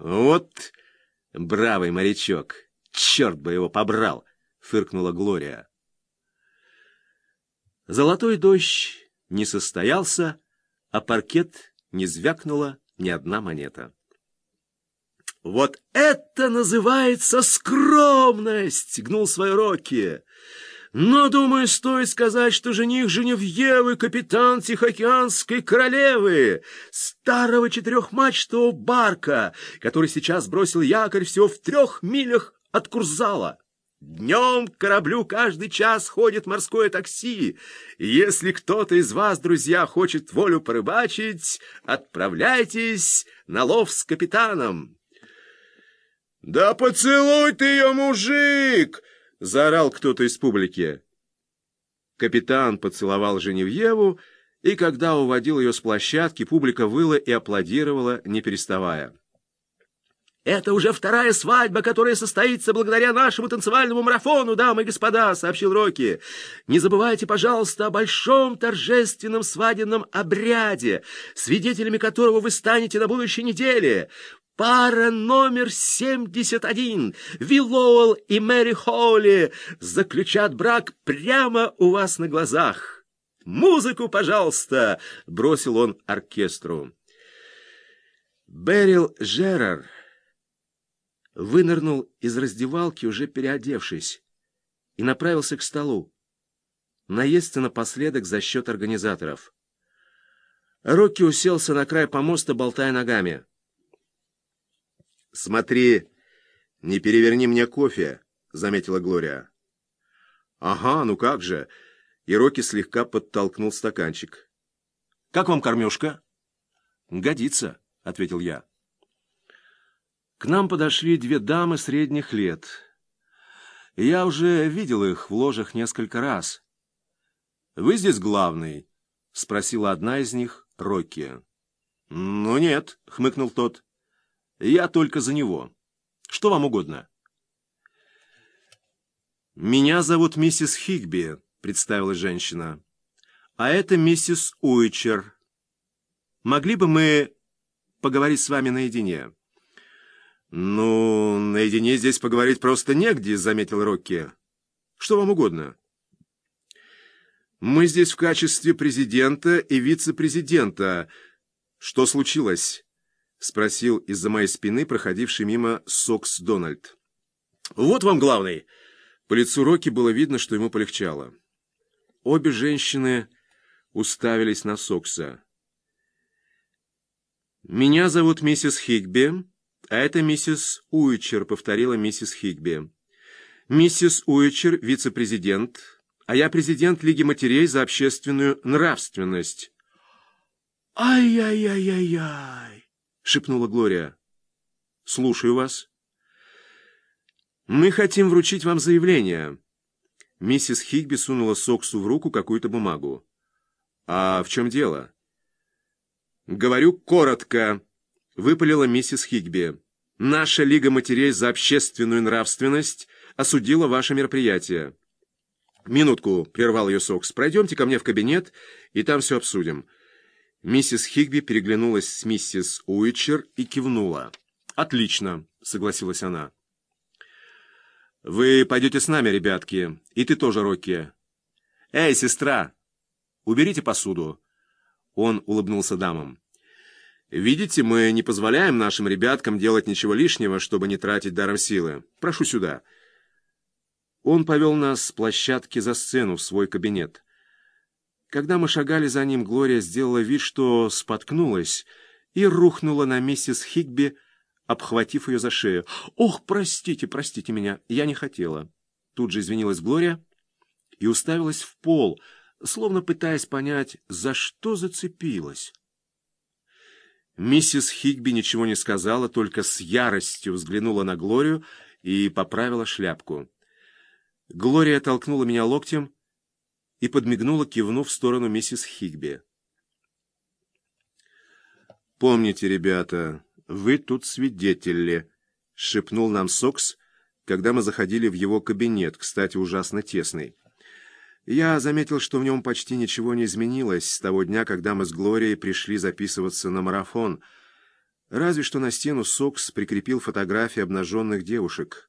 Вот бравый морячок! Черт бы его побрал! — фыркнула Глория. Золотой дождь не состоялся, а паркет не звякнула ни одна монета. «Вот это называется скромность!» — гнул свои Рокки. «Но, думаю, стоит сказать, что жених Женевьевы — капитан Тихоокеанской королевы, старого четырехмачтового барка, который сейчас бросил якорь всего в трех милях от Курзала». Днем к кораблю каждый час ходит морское такси. если кто-то из вас, друзья, хочет волю порыбачить, отправляйтесь на лов с капитаном. «Да поцелуй ты ее, мужик!» — заорал кто-то из публики. Капитан поцеловал Женевьеву, и когда уводил ее с площадки, публика выла и аплодировала, не переставая. «Это уже вторая свадьба, которая состоится благодаря нашему танцевальному марафону, дамы и господа», — сообщил Рокки. «Не забывайте, пожалуйста, о большом торжественном свадебном обряде, свидетелями которого вы станете на будущей неделе. Пара номер 71, Виллоуэлл и Мэри Холли, заключат брак прямо у вас на глазах. Музыку, пожалуйста!» — бросил он оркестру. Берил Жерар вынырнул из раздевалки, уже переодевшись, и направился к столу. Наесться напоследок за счет организаторов. Рокки уселся на край помоста, болтая ногами. «Смотри, не переверни мне кофе», — заметила Глория. «Ага, ну как же!» И Рокки слегка подтолкнул стаканчик. «Как вам кормежка?» «Годится», — ответил я. К нам подошли две дамы средних лет. Я уже видел их в ложах несколько раз. «Вы здесь главный?» — спросила одна из них, Рокки. «Ну нет», — хмыкнул тот. «Я только за него. Что вам угодно?» «Меня зовут миссис Хигби», — представила женщина. «А это миссис Уичер. Могли бы мы поговорить с вами наедине?» «Ну, наедине здесь поговорить просто негде», — заметил Рокки. «Что вам угодно?» «Мы здесь в качестве президента и вице-президента. Что случилось?» — спросил из-за моей спины проходивший мимо Сокс Дональд. «Вот вам главный!» По лицу Рокки было видно, что ему полегчало. Обе женщины уставились на Сокса. «Меня зовут миссис Хигби», «А это миссис Уичер», — повторила миссис Хигби. «Миссис Уичер — вице-президент, а я президент Лиги матерей за общественную нравственность». «Ай-яй-яй-яй-яй!» — шепнула Глория. «Слушаю вас». «Мы хотим вручить вам заявление». Миссис Хигби сунула Соксу в руку какую-то бумагу. «А в чем дело?» «Говорю коротко», выпалила миссис Хигби. «Наша Лига матерей за общественную нравственность осудила ваше мероприятие». «Минутку», — прервал ее Сокс, — «пройдемте ко мне в кабинет, и там все обсудим». Миссис Хигби переглянулась с миссис Уитчер и кивнула. «Отлично», — согласилась она. «Вы пойдете с нами, ребятки, и ты тоже, Рокки». «Эй, сестра, уберите посуду». Он улыбнулся дамам. Видите, мы не позволяем нашим ребяткам делать ничего лишнего, чтобы не тратить даром силы. Прошу сюда». Он повел нас с площадки за сцену в свой кабинет. Когда мы шагали за ним, Глория сделала вид, что споткнулась, и рухнула на миссис Хигби, обхватив ее за шею. «Ох, простите, простите меня, я не хотела». Тут же извинилась Глория и уставилась в пол, словно пытаясь понять, за что зацепилась. Миссис Хигби ничего не сказала, только с яростью взглянула на Глорию и поправила шляпку. Глория толкнула меня локтем и подмигнула, кивнув в сторону миссис Хигби. «Помните, ребята, вы тут свидетели», — шепнул нам Сокс, когда мы заходили в его кабинет, кстати, ужасно тесный. Я заметил, что в нем почти ничего не изменилось с того дня, когда мы с Глорией пришли записываться на марафон. Разве что на стену Сокс прикрепил фотографии обнаженных девушек.